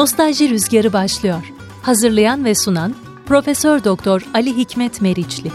Nostalji Rüzgarı başlıyor. Hazırlayan ve sunan Profesör Doktor Ali Hikmet Meriçli.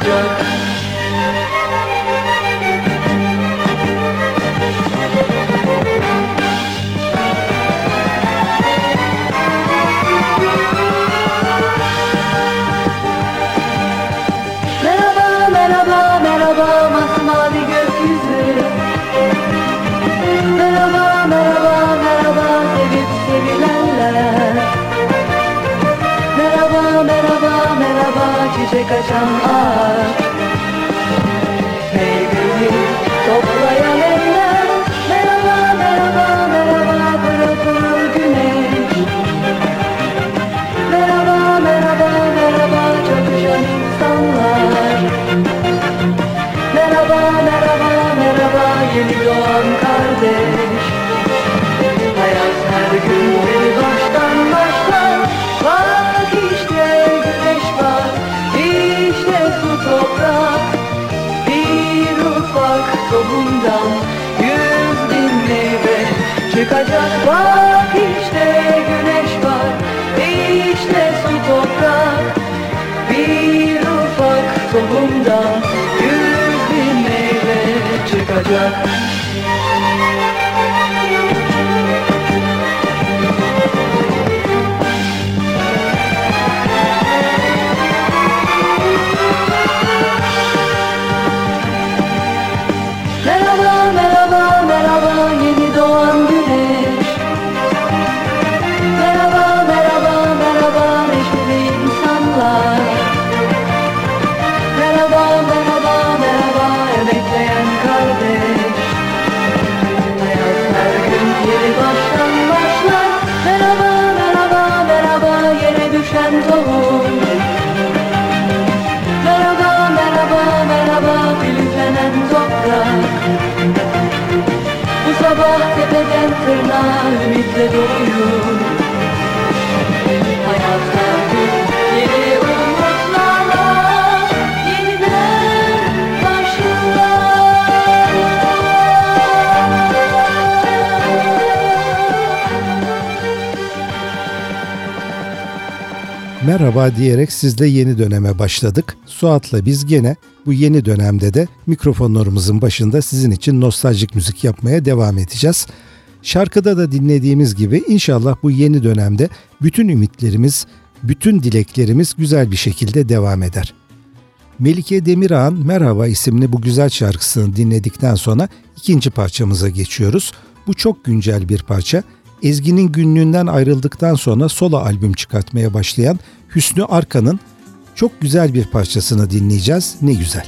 Jai from us. again. Tepeden tırnağa ümitle doluyum Hayat Merhaba diyerek sizle yeni döneme başladık. Suat'la biz gene bu yeni dönemde de mikrofonlarımızın başında sizin için nostaljik müzik yapmaya devam edeceğiz. Şarkıda da dinlediğimiz gibi inşallah bu yeni dönemde bütün ümitlerimiz, bütün dileklerimiz güzel bir şekilde devam eder. Melike Demirağ'ın Merhaba isimli bu güzel şarkısını dinledikten sonra ikinci parçamıza geçiyoruz. Bu çok güncel bir parça. Ezgi'nin günlüğünden ayrıldıktan sonra solo albüm çıkartmaya başlayan Hüsnü Arkan'ın çok güzel bir parçasını dinleyeceğiz. Ne güzel.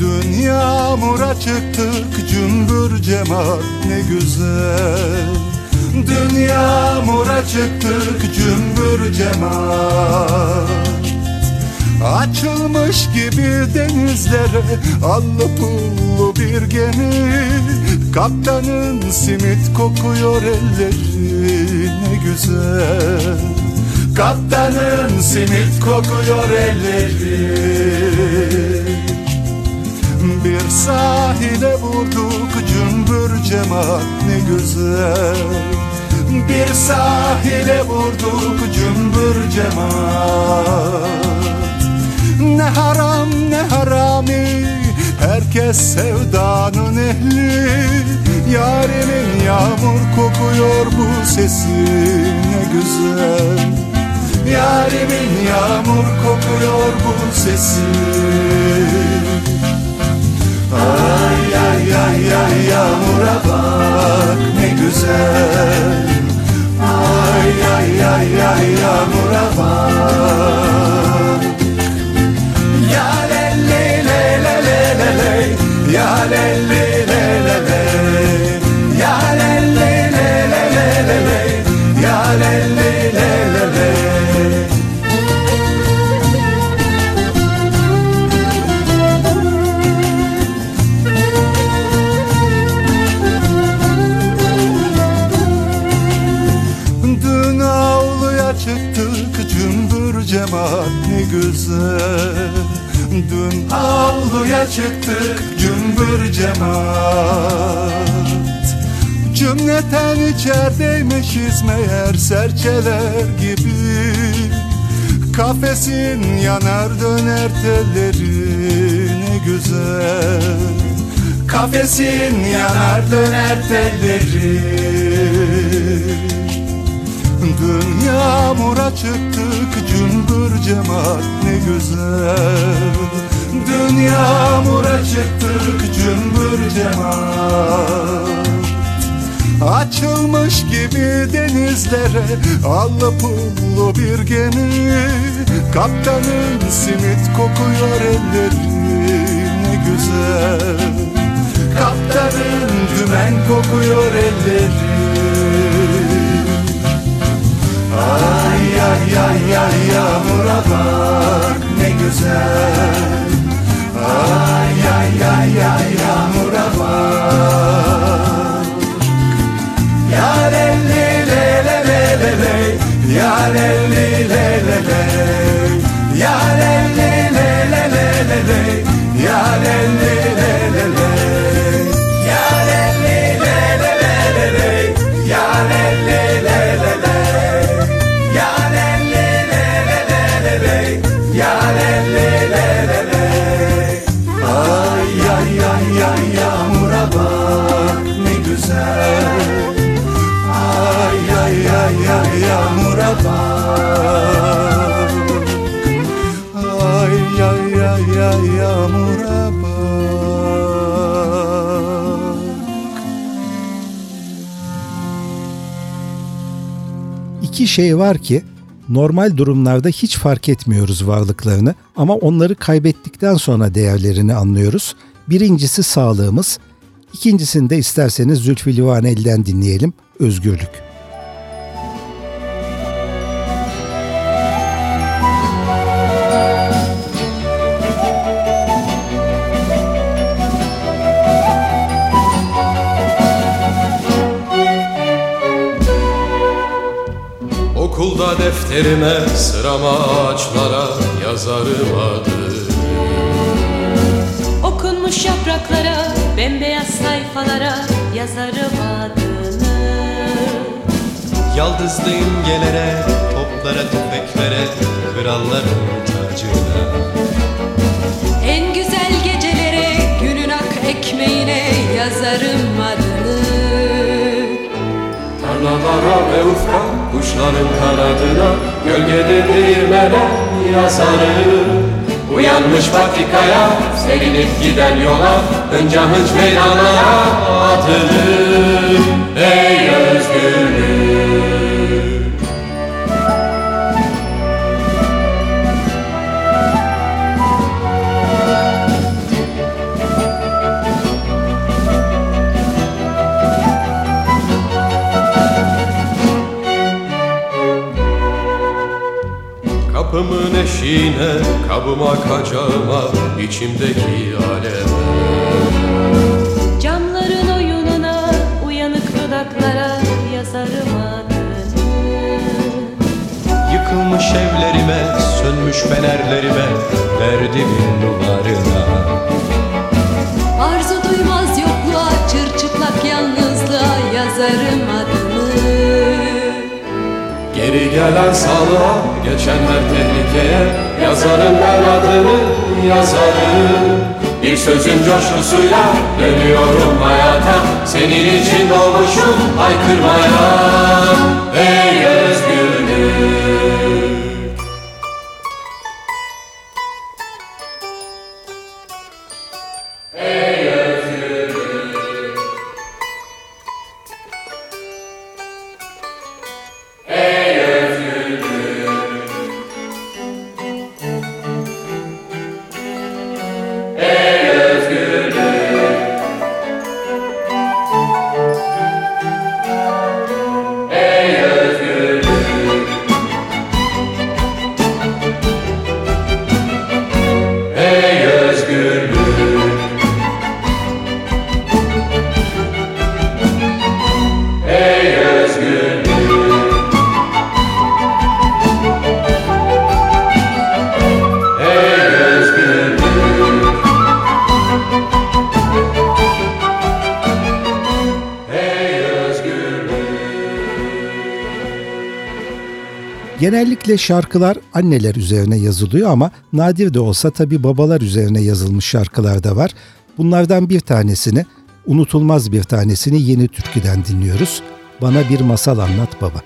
Dün yağmura çıktık cümbür cemaat ne güzel Dün yağmura çıktık cümbür cemaat. Açılmış gibi denizlere Allı pullu bir gemi. Kaptanın simit kokuyor elleri Ne güzel. Kaptanın simit kokuyor elleri. Bir sahile vurduk cümbür cemaat ne güzel. Bir sahile vurduk cümbür cemaat ne haram ne harami Herkes sevdanın ehli. Yarimin yağmur kokuyor bu sesi ne güzel. Yarimin yağmur kokuyor bu sesi Ay ay ay ay yağmura bak ne güzel. Ay ay ay ay yağmura bak. Ya le le le le le le. Ya le le avluya çıktık cümbür cemaat. Cümleten içerideymişiz meğer serçeler gibi. Kafesin yanar döner telleri ne güzel. Kafesin yanar döner telleri Dün yağmura çıktık cümbür cemaat ne güzel Dün yağmura çıktık cümbür cemaat Açılmış gibi denizlere Allı pullu bir gemi. Kaptanın simit kokuyor elleri Ne güzel. Kaptanın dümen kokuyor elleri. Ay ay ay ay yağmura bak ne güzel Ya İki şey var ki normal durumlarda hiç fark etmiyoruz varlıklarını ama onları kaybettikten sonra değerlerini anlıyoruz. Birincisi sağlığımız, ikincisinde isterseniz Zülfü Livaneli'den dinleyelim, özgürlük. Okulda defterime sırama ağaçlara yazarım adı Okunmuş yapraklara, bembeyaz sayfalara yazarım adını. Yaldızlı imgelere, toplara, tüfeklere, kralların tacına En güzel gecelere, günün ak ekmeğine yazarım adını. Tarlalara ve ufka kuşların kanadına Gölgede değirmene yazarım Uyanmış patikaya serinip giden yola Hınca hınç meydanlara atılır. Ey özgürlük Kapımın eşiğine kabıma kacağıma içimdeki aleme. Camların oyununa uyanık dudaklara yazarım adını. Yıkılmış evlerime, sönmüş fenerlerime Derdimin numarına Geri gelen sağlığa, geçenler tehlikeye. Yazarım ben adını, yazarım. Bir sözün coşkusuyla dönüyorum hayata. Senin için doğmuşum haykırmaya. Ey özgürlük Genellikle şarkılar anneler üzerine yazılıyor ama nadir de olsa tabi babalar üzerine yazılmış şarkılar da var. Bunlardan bir tanesini, unutulmaz bir tanesini Yeni Türkü'den dinliyoruz. Bana bir masal anlat baba.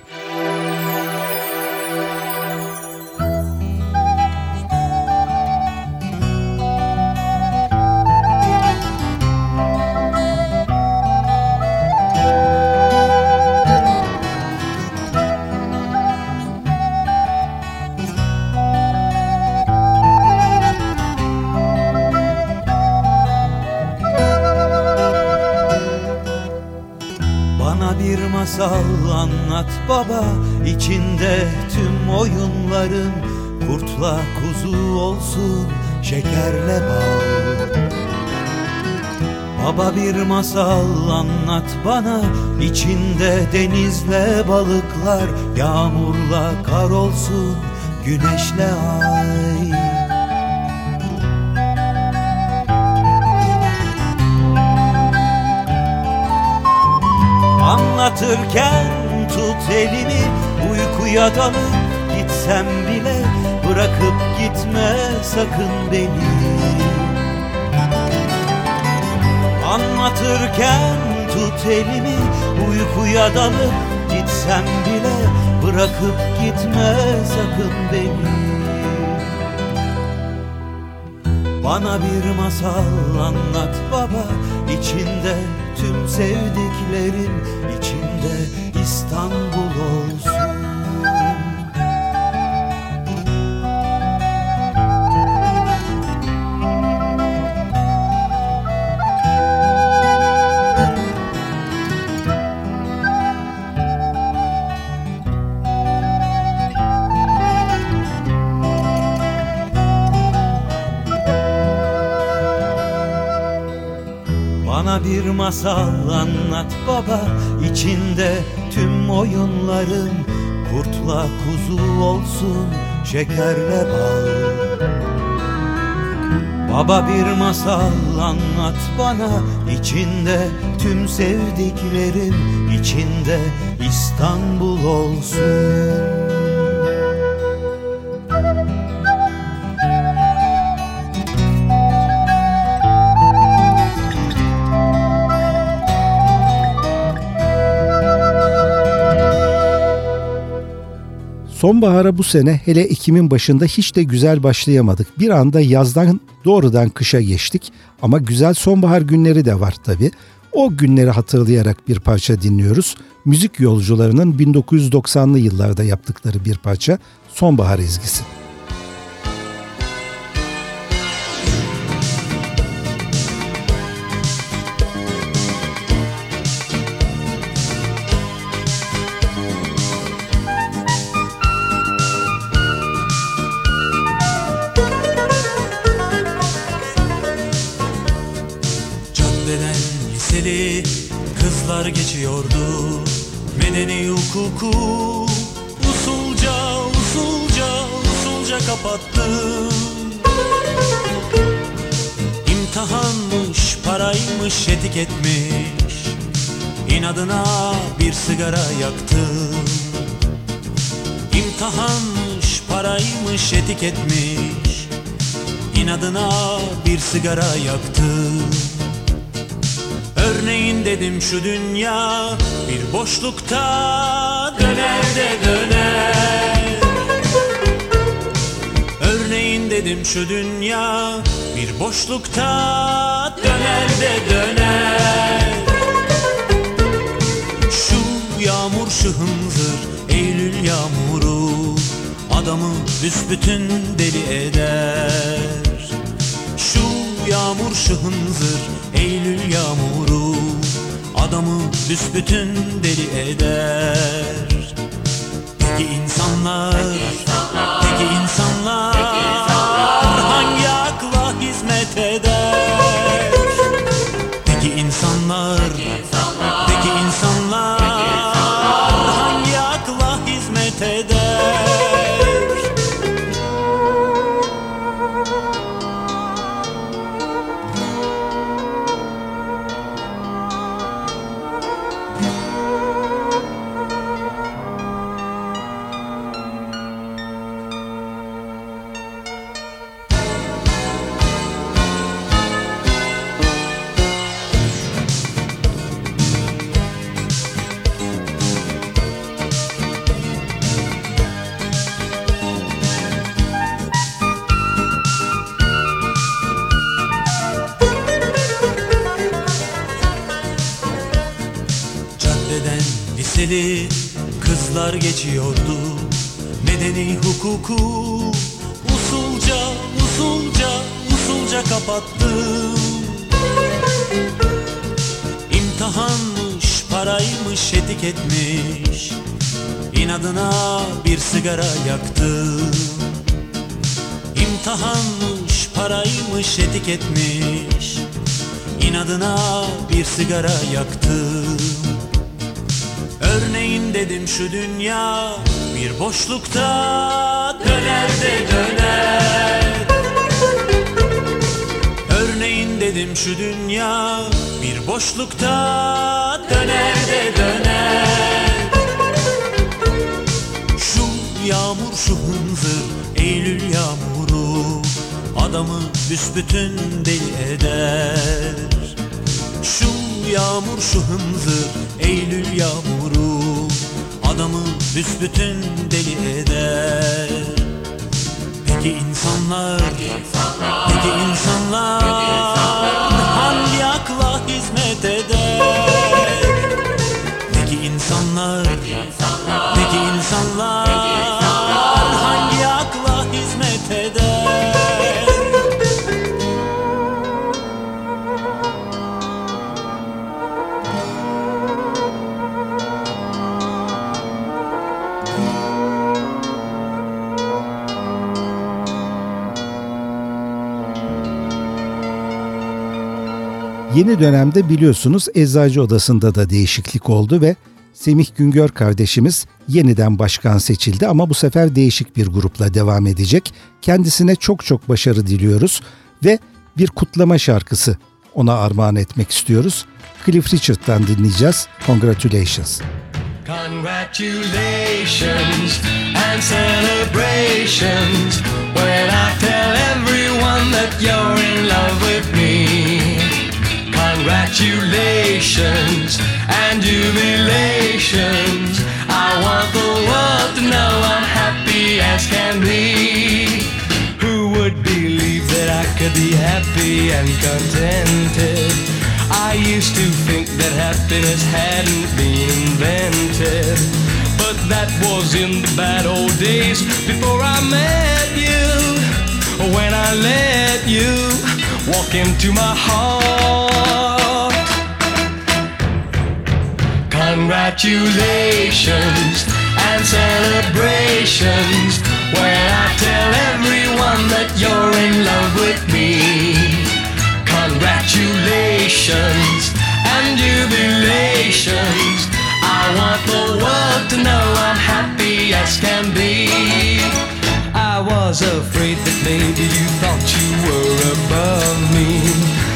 İçinde tüm oyunların Kurtla kuzu olsun şekerle bal. Baba bir masal anlat bana içinde denizle balıklar Yağmurla kar olsun güneşle ay. Anlatırken tut elimi uykuya dalıp gitsem bile Bırakıp gitme sakın beni. Anlatırken tut elimi uykuya dalıp gitsem bile Bırakıp gitme sakın beni. Bana bir masal anlat baba içinde tüm sevdiklerin içinde İstanbul olsun masal anlat baba. İçinde tüm oyunların Kurtla kuzu olsun şekerle bal. Baba bir masal anlat bana. İçinde tüm sevdiklerin içinde İstanbul olsun Sonbahara bu sene hele Ekim'in başında hiç de güzel başlayamadık. Bir anda yazdan doğrudan kışa geçtik ama güzel sonbahar günleri de var tabi. O günleri hatırlayarak bir parça dinliyoruz. Müzik yolcularının 1990'lı yıllarda yaptıkları bir parça Sonbahar ezgisi. Hukuku Usulca usulca usulca kapattım İmtihanmış paraymış etiketmiş İnadına bir sigara yaktım İmtihanmış paraymış etiketmiş İnadına bir sigara yaktım Örneğin dedim şu dünya. Bir boşlukta döner de döner. Örneğin dedim şu dünya. Bir boşlukta döner de döner. Şu yağmur şu hınzır Eylül yağmuru adamı büsbütün deli eder yağmur şu hınzır Eylül yağmuru. Adamı büsbütün deli eder. Peki insanlar, peki insanlar, geçiyordu. Medeni hukuku usulca usulca usulca kapattım İmtihanmış paraymış etiketmiş. İnadına bir sigara yaktım İmtihanmış paraymış etiketmiş. İnadına bir sigara yaktım dedim şu dünya bir boşlukta döner de döner. Örneğin dedim şu dünya bir boşlukta döner de döner. Şu yağmur şu hınzır Eylül yağmuru adamı büsbütün deli eder. Şu yağmur şu hınzır Eylül yağmuru adamı büsbütün deli eder. Peki insanlar, peki insanlar, hangi Yeni dönemde biliyorsunuz Eczacı Odası'nda da değişiklik oldu ve Semih Güngör kardeşimiz yeniden başkan seçildi ama bu sefer değişik bir grupla devam edecek. Kendisine çok çok başarı diliyoruz ve bir kutlama şarkısı ona armağan etmek istiyoruz. Cliff Richard'dan dinleyeceğiz. Congratulations. Congratulations and celebrations when I tell everyone that you're in love with me. Congratulations and jubilations. I want the world to know I'm happy as can be. Who would believe that I could be happy and contented? I used to think that happiness hadn't been invented. But that was in the bad old days before I met you. When I let you walk into my heart. Congratulations and celebrations when I tell everyone that you're in love with me. Congratulations and jubilations. I want the world to know I'm happy as can be. I was afraid that maybe you thought you were above me.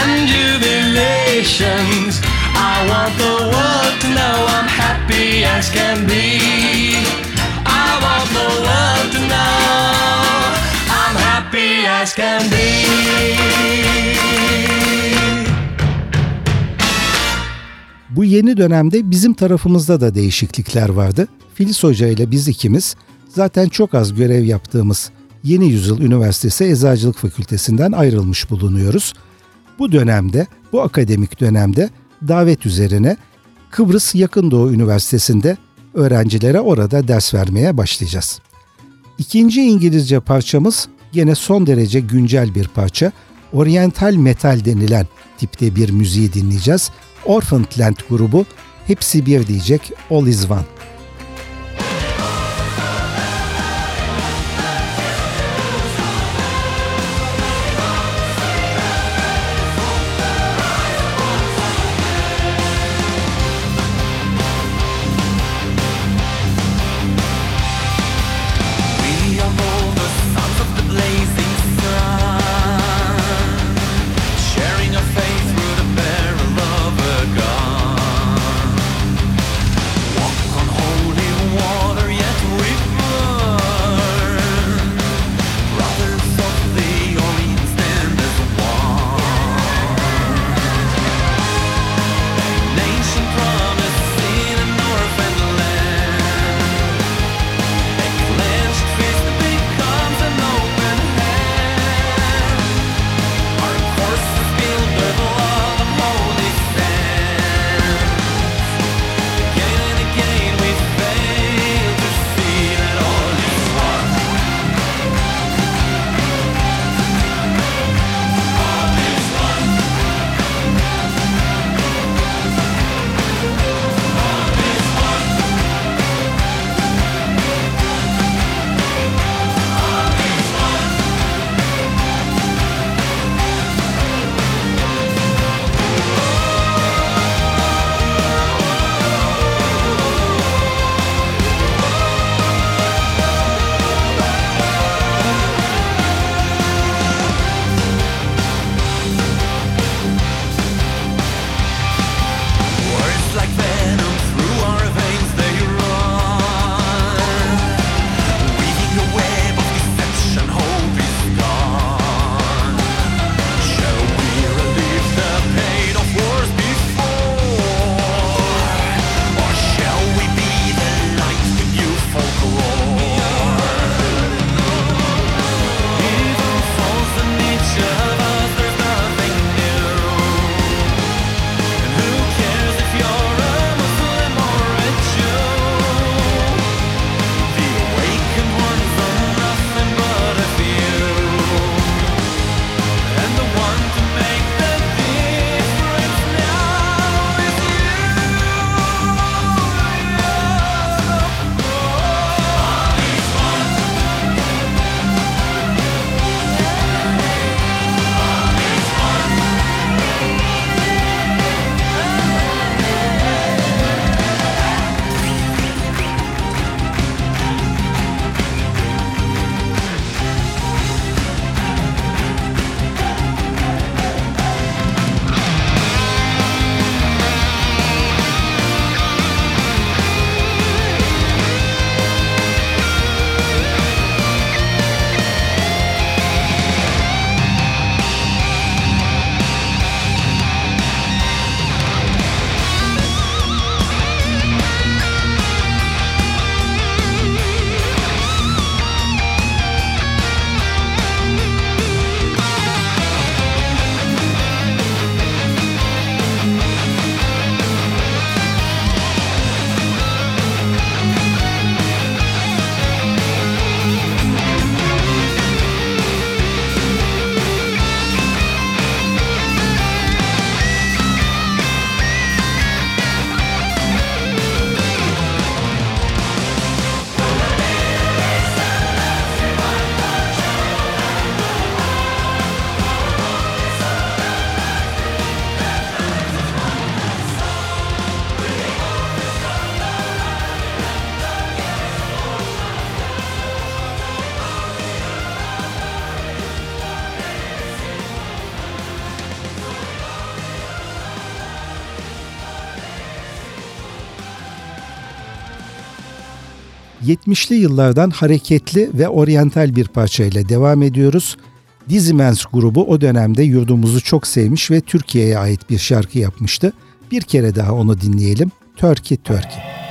and jubilations. I want the world to know I'm happy as can be. I want the world to know I'm happy as can be. Bu yeni dönemde bizim tarafımızda da değişiklikler vardı. Filiz Hoca ile biz ikimiz zaten çok az görev yaptığımız Yeni Yüzyıl Üniversitesi Eczacılık Fakültesinden ayrılmış bulunuyoruz. Bu dönemde, bu akademik dönemde davet üzerine Kıbrıs Yakın Doğu Üniversitesi'nde öğrencilere orada ders vermeye başlayacağız. İkinci İngilizce parçamız yine son derece güncel bir parça. Oriental metal denilen tipte bir müziği dinleyeceğiz. Orphaned Land grubu hepsi bir diyecek All is One. 70'li yıllardan hareketli ve oryantal bir parçayla devam ediyoruz. Dizimens grubu o dönemde yurdumuzu çok sevmiş ve Türkiye'ye ait bir şarkı yapmıştı. Bir kere daha onu dinleyelim. Turkey Turkey.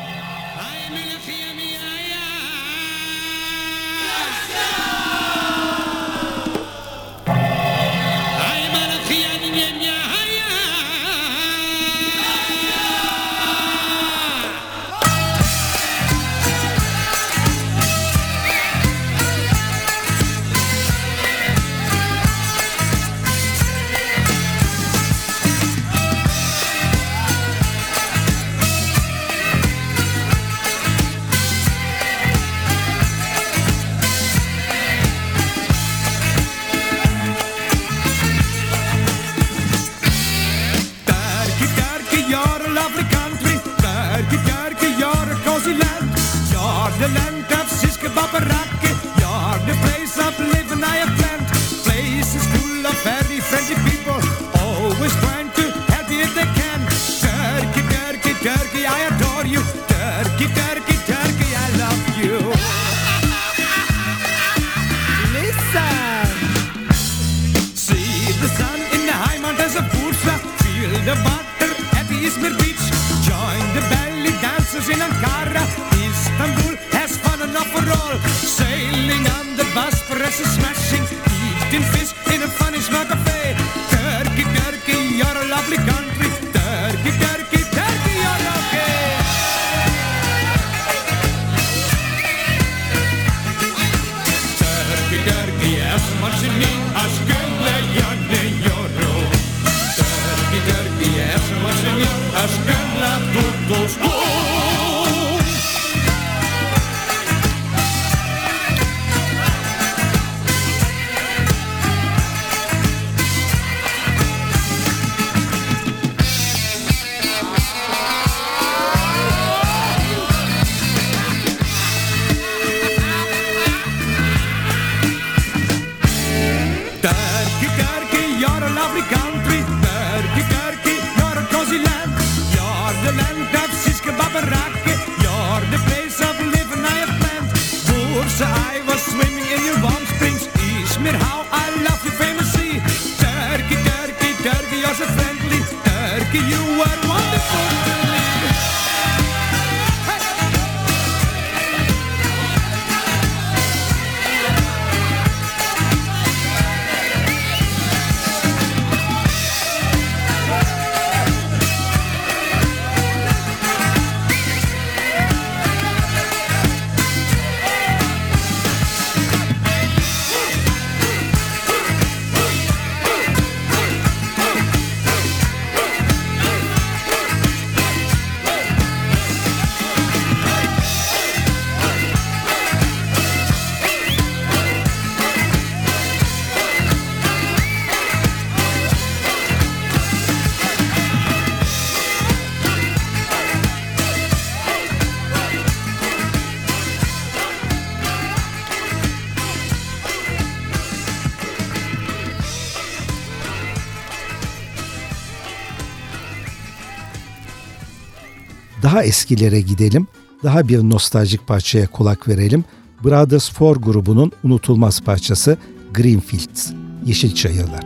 Daha eskilere gidelim. Daha bir nostaljik parçaya kulak verelim. Brothers Four grubunun unutulmaz parçası Greenfields, Yeşil Çayırlar.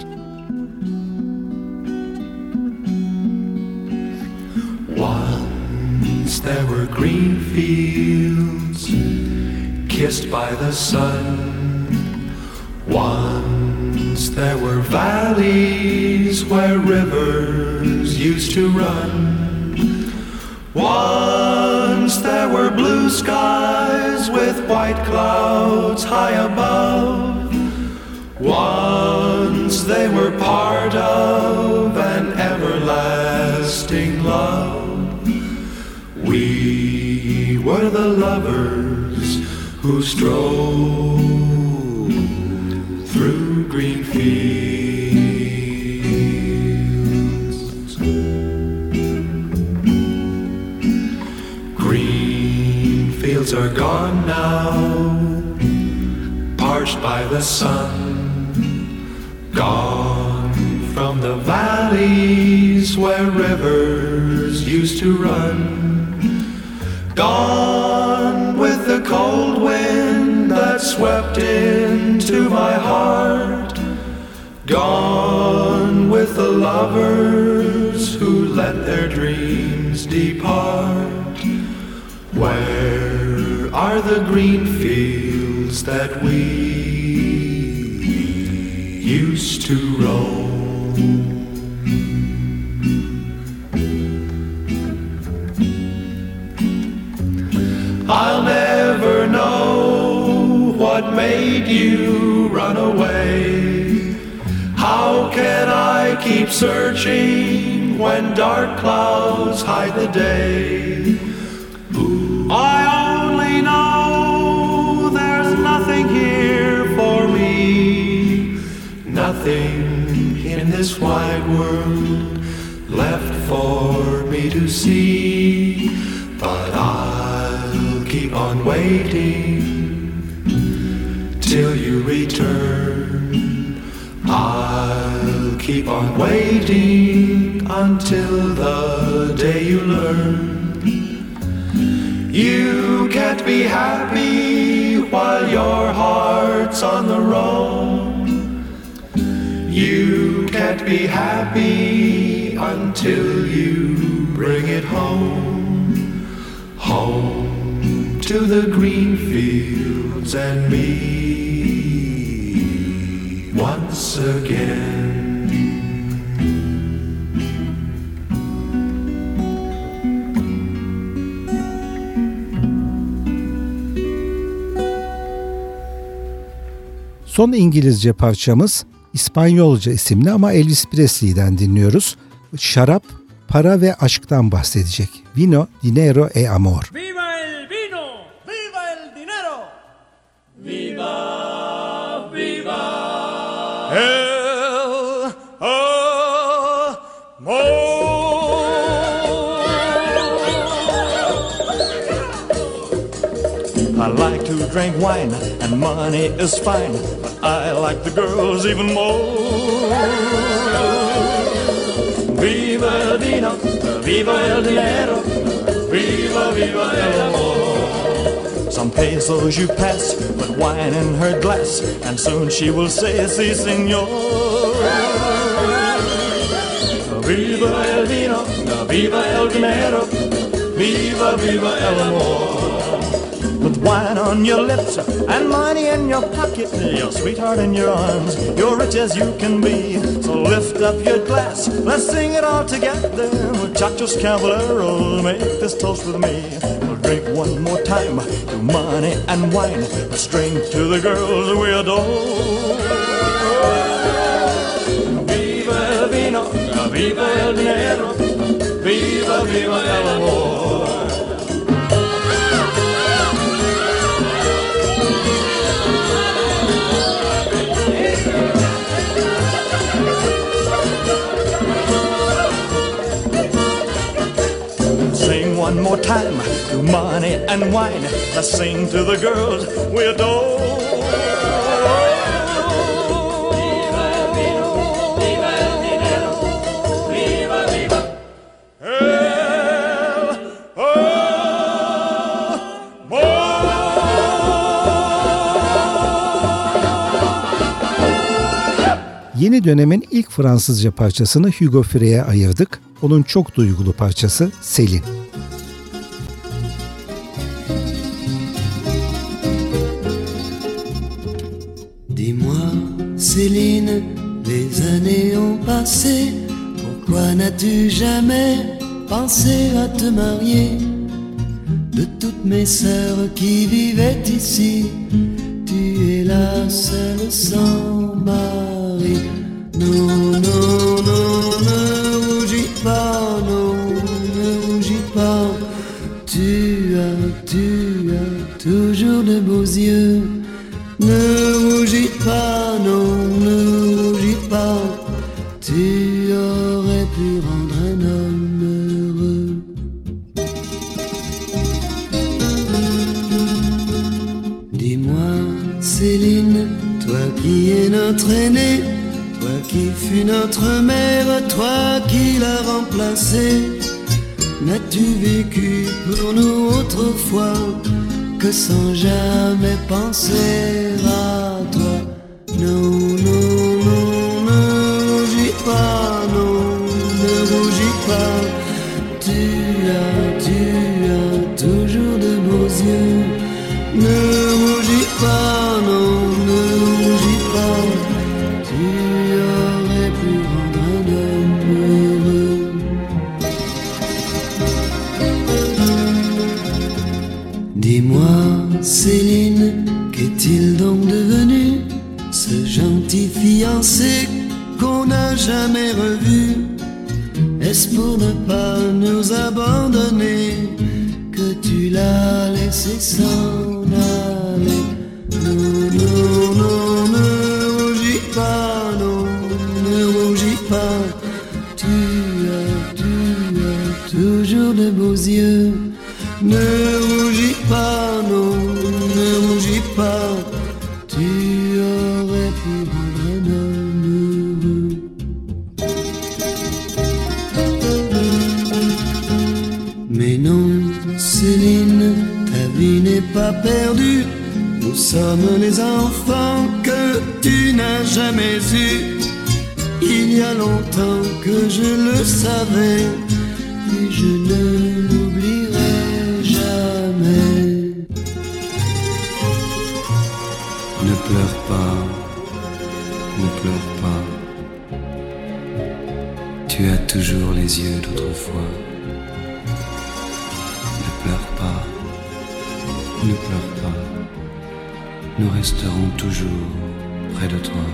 Once there were green fields kissed by the sun. Once there were valleys where rivers used to run. Once there were blue skies with white clouds high above. Once they were part of an everlasting love. We were the lovers who strolled through green fields. Fields are gone now, parched by the sun. Gone from the valleys where rivers used to run. Gone with the cold wind that swept into my heart. Gone with the lovers who let their dreams depart. Where are the green fields that we used to roam? I'll never know what made you run away. How can I keep searching when dark clouds hide the day? Nothing in this wide world left for me to see, but I'll keep on waiting till you return. I'll keep on waiting until the day you learn. You can't be happy while your heart's on the road. You can't be happy until you bring it home. Home to the green fields and me once again. Son İngilizce parçamız İspanyolca isimli ama Elvis Presley'den dinliyoruz. Şarap, para ve aşktan bahsedecek. Vino, dinero e amor. ¡Viva el vino! ¡Viva el dinero! ¡Viva, viva! El I like to drink wine and money is fine, I like the girls even more. Viva el vino, viva el dinero, viva, viva el amor. Some pesos you pass, but wine in her glass, and soon she will say, si senor. Viva el vino, viva el dinero, viva, viva el amor. Wine on your lips and money in your pocket, your sweetheart in your arms, you're rich as you can be. So lift up your glass, let's sing it all together. Muchachos caballeros, make this toast with me. We'll drink one more time to money and wine, string to the girls we adore. Viva el vino, viva el dinero, viva, viva el amor. One more time to money and wine. Let's sing to the girls we adore. Yeni dönemin ilk Fransızca parçasını Hugo Frey'e ayırdık. Onun çok duygulu parçası Selin. Céline, les années ont passé. Pourquoi n'as-tu jamais pensé à te marier? De toutes mes sœurs qui vivaient ici, tu es la seule sans mari. Non, non, non, ne rougis pas, non, ne rougis pas. Tu as, tu as toujours de beaux yeux. Ne rougis pas, Tu aurais pu rendre un homme heureux. Dis-moi, Céline, toi qui es notre aînée, toi qui fus notre mère, toi qui l'as remplacée, n'as-tu vécu pour nous autrefois que sans jamais penser à toi? Tu as, tu as toujours de beaux yeux. Ne rougis pas, non, ne rougis pas. Tu aurais pu rendre un homme heureux. Dis-moi, Céline, qu'est-il donc devenu ce gentil fiancé qu'on n'a jamais revu? Pour ne pas nous abandonner que tu l'as laissé s'en perdue. Nous sommes les enfants que tu n'as jamais eus. Il y a longtemps que je le savais et je ne l'oublierai jamais. Ne pleure pas, ne pleure pas. Tu as toujours les yeux d'autrefois. Resterons toujours près de toi.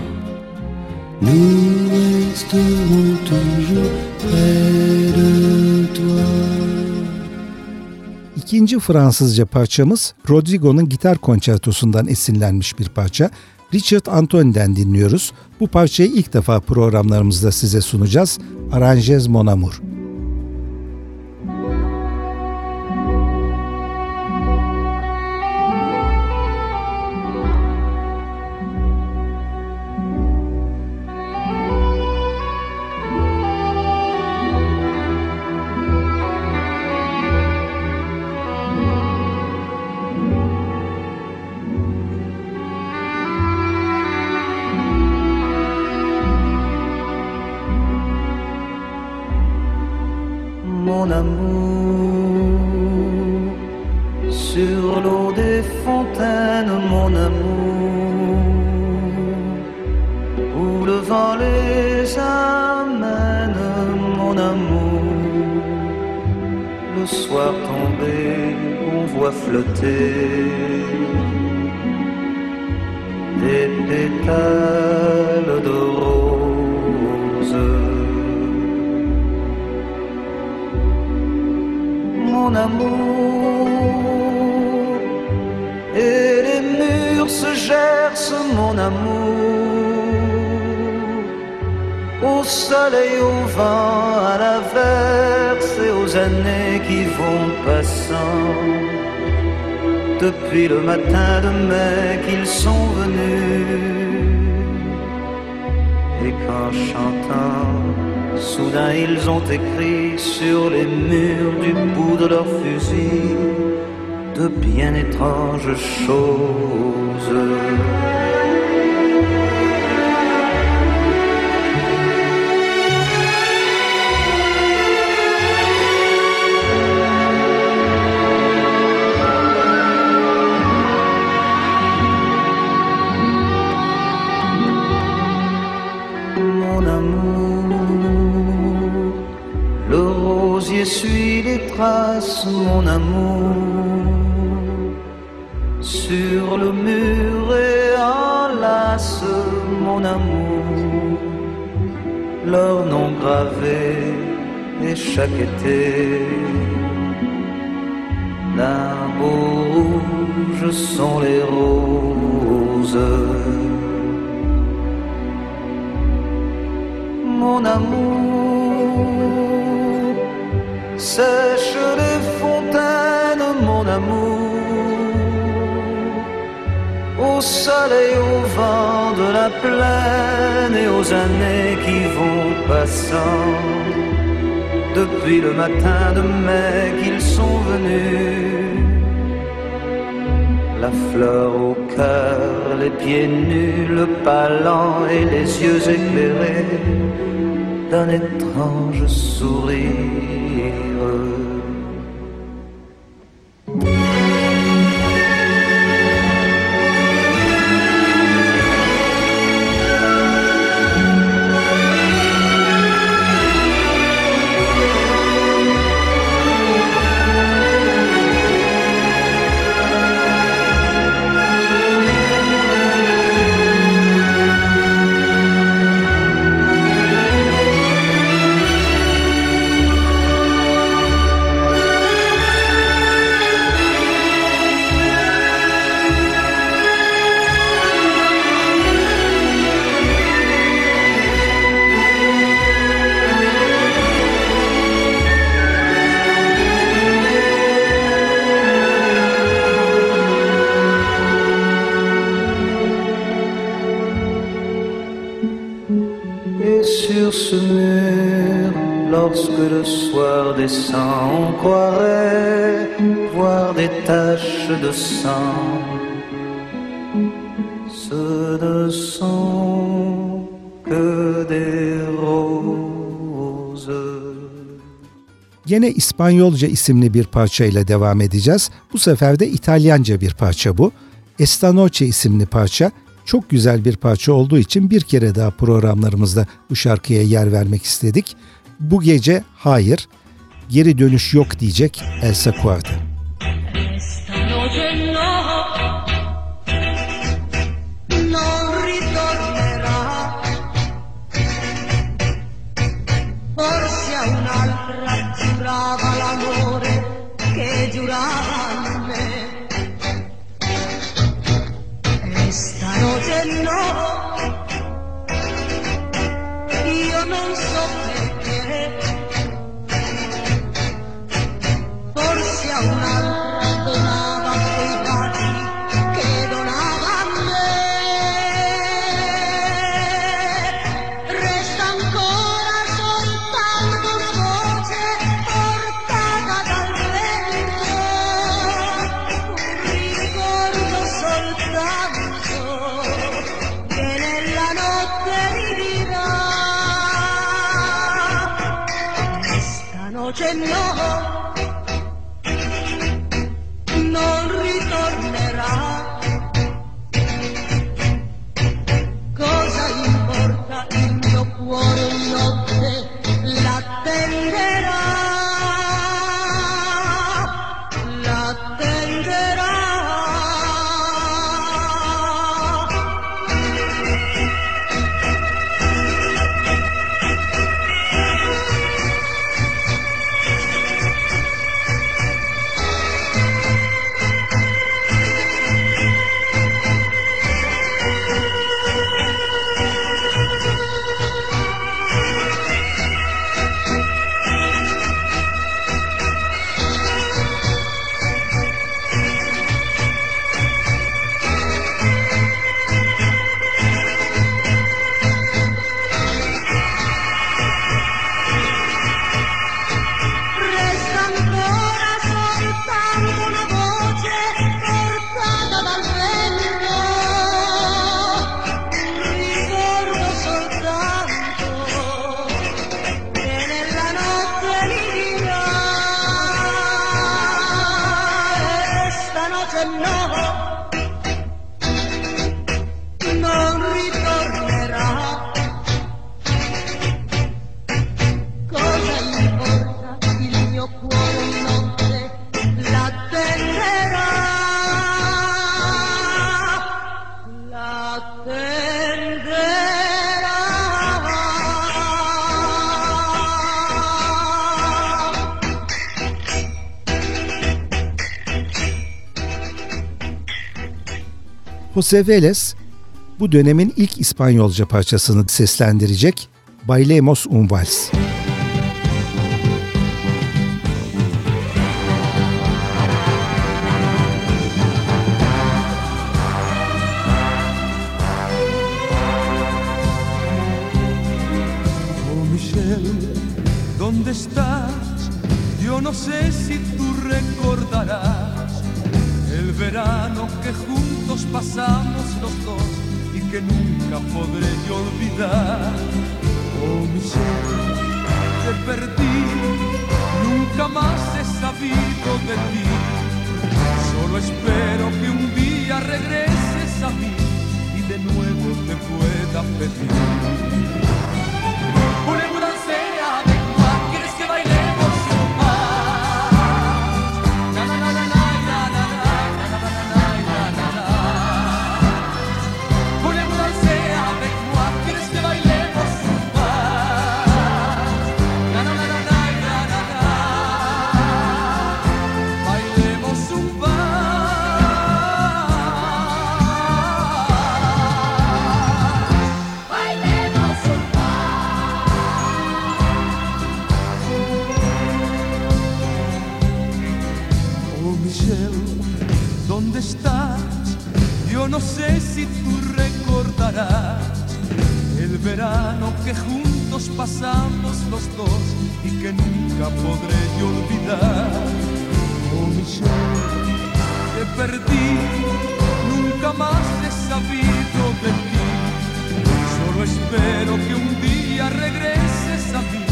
Nous resterons toujours près de toi. İkinci Fransızca parçamız Rodrigo'nun gitar konçertosundan esinlenmiş bir parça. Richard Anthony'den dinliyoruz. Bu parçayı ilk defa programlarımızda size sunacağız. Aranjez Mon Amour. Sur l'eau des fontaines, mon amour, où le vent les amène, mon amour. Le soir tombé, on voit flotter des pétales Et les murs se gercent, mon amour. Au soleil, au vent, à l'averse et aux années qui vont passant. Depuis le matin de mai qu'ils sont venus. Et qu'en chantant, Soudain ils ont écrit sur les murs du bout de leurs fusils de bien étranges choses. Mon amour, sur le mur et enlace, mon amour, leur nom gravé et chaque été. D'un beau rouge sont les roses. mon amour, sèche les au soleil, au vent de la plaine et aux années qui vont passant, depuis le matin de mai qu'ils sont venus, la fleur au cœur, les pieds nus, le pas lent et les yeux éclairés d'un étrange sourire. De sang, ce ne sont que des. Yine İspanyolca isimli bir parça ile devam edeceğiz. Bu sefer de İtalyanca bir parça bu. Esta Noche isimli parça çok güzel bir parça olduğu için bir kere daha programlarımızda bu şarkıya yer vermek istedik. Bu gece hayır, geri dönüş yok diyecek Elsa Cuarta. é. Jose Velez bu dönemin ilk İspanyolca parçasını seslendirecek Bailemos un Vals. ¿Dónde estás? Yo no sé si tú recordarás el verano que juntos pasamos los dos y que nunca podré olvidar. Oh Michelle, te perdí, nunca más he sabido de ti. Solo espero que un día regreses a mí y de nuevo te pueda pedir. Si tú recordarás el verano que juntos pasamos los dos y que nunca podré yo olvidar. Oh Michelle, te perdí, nunca más he sabido de ti. Solo espero que un día regreses a mí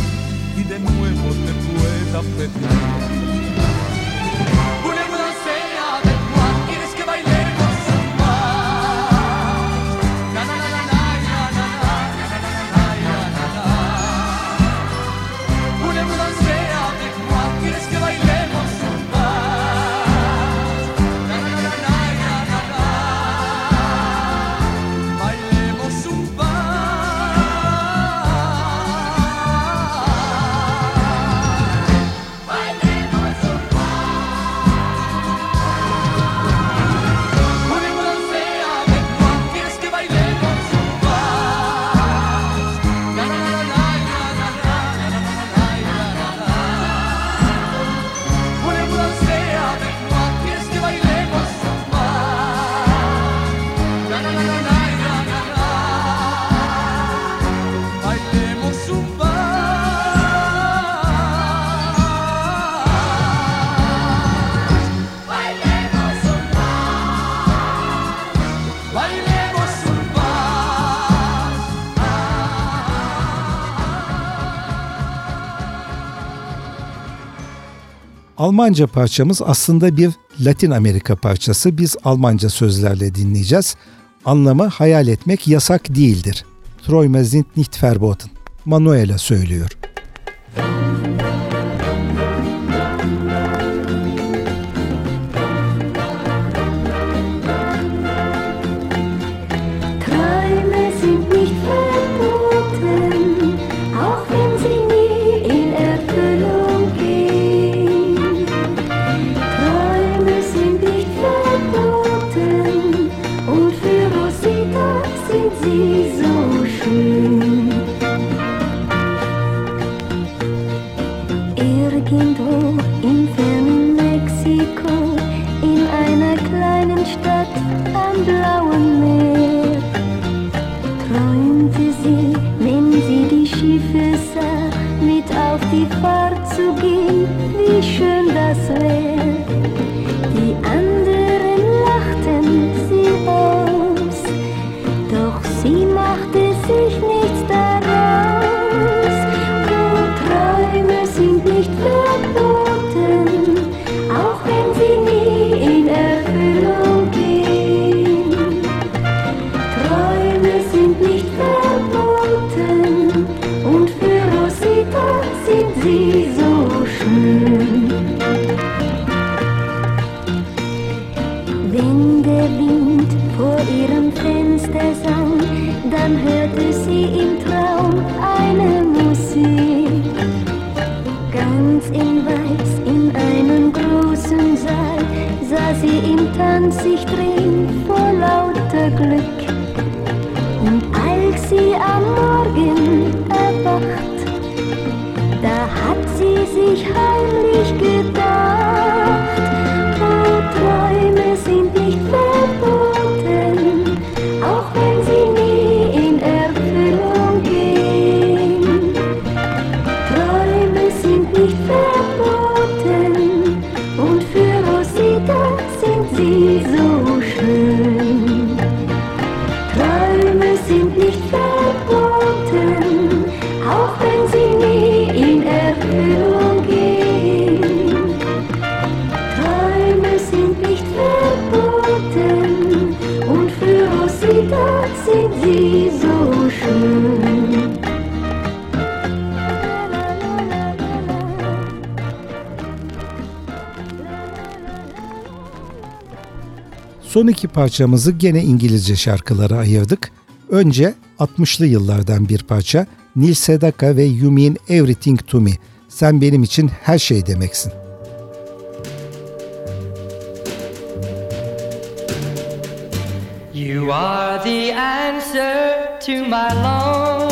y de nuevo te pueda pedir. Almanca parçamız aslında bir Latin Amerika parçası. Biz Almanca sözlerle dinleyeceğiz. Anlamı hayal etmek yasak değildir. Träume sind nicht verboten. Manuela söylüyor. Die Fahrt zu gehen, wie schön das wär. Die anderen Son iki parçamızı gene İngilizce şarkılara ayırdık. Önce 60'lı yıllardan bir parça Nil Sedaka ve You Mean Everything To Me. Sen benim için her şey demeksin. You are the answer to my long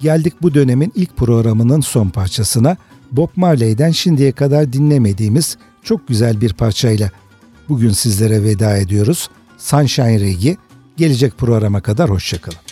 Geldik bu dönemin ilk programının son parçasına Bob Marley'den şimdiye kadar dinlemediğimiz çok güzel bir parçayla. Bugün sizlere veda ediyoruz. Sunshine Reggae. Gelecek programa kadar hoşçakalın.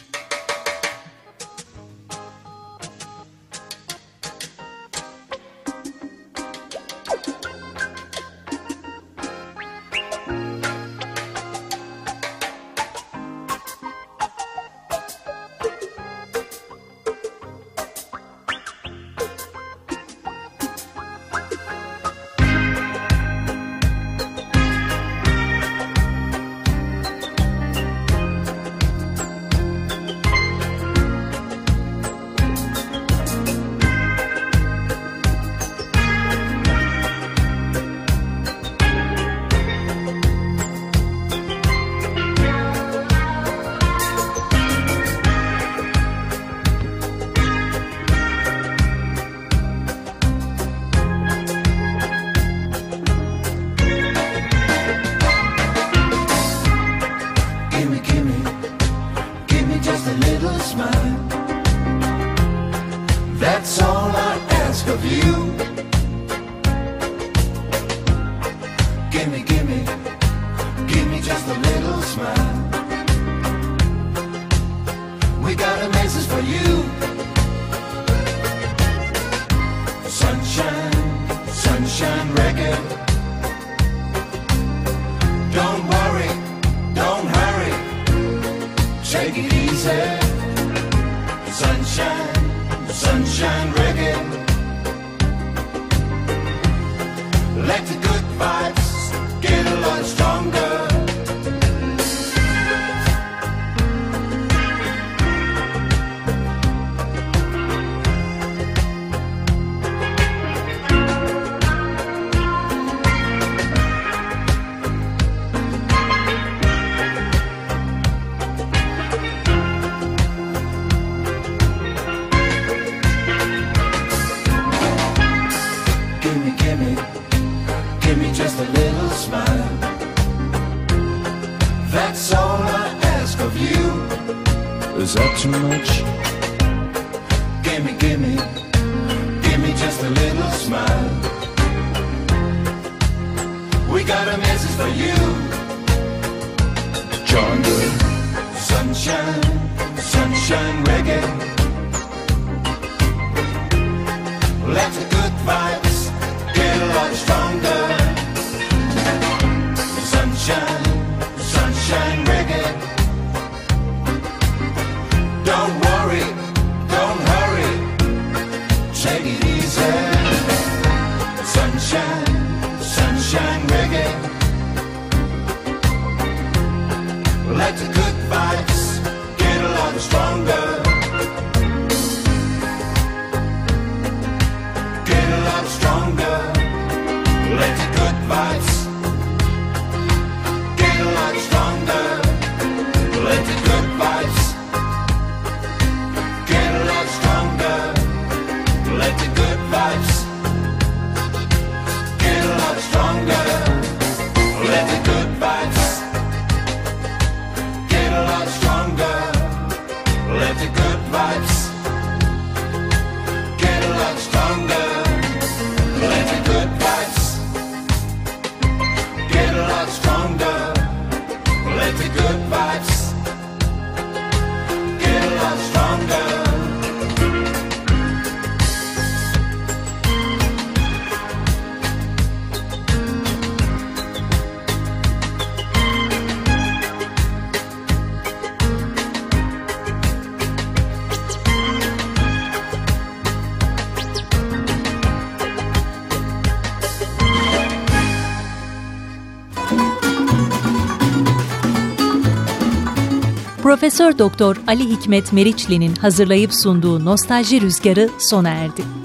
Profesör Doktor Ali Hikmet Meriçli'nin hazırlayıp sunduğu Nostalji Rüzgarı sona erdi.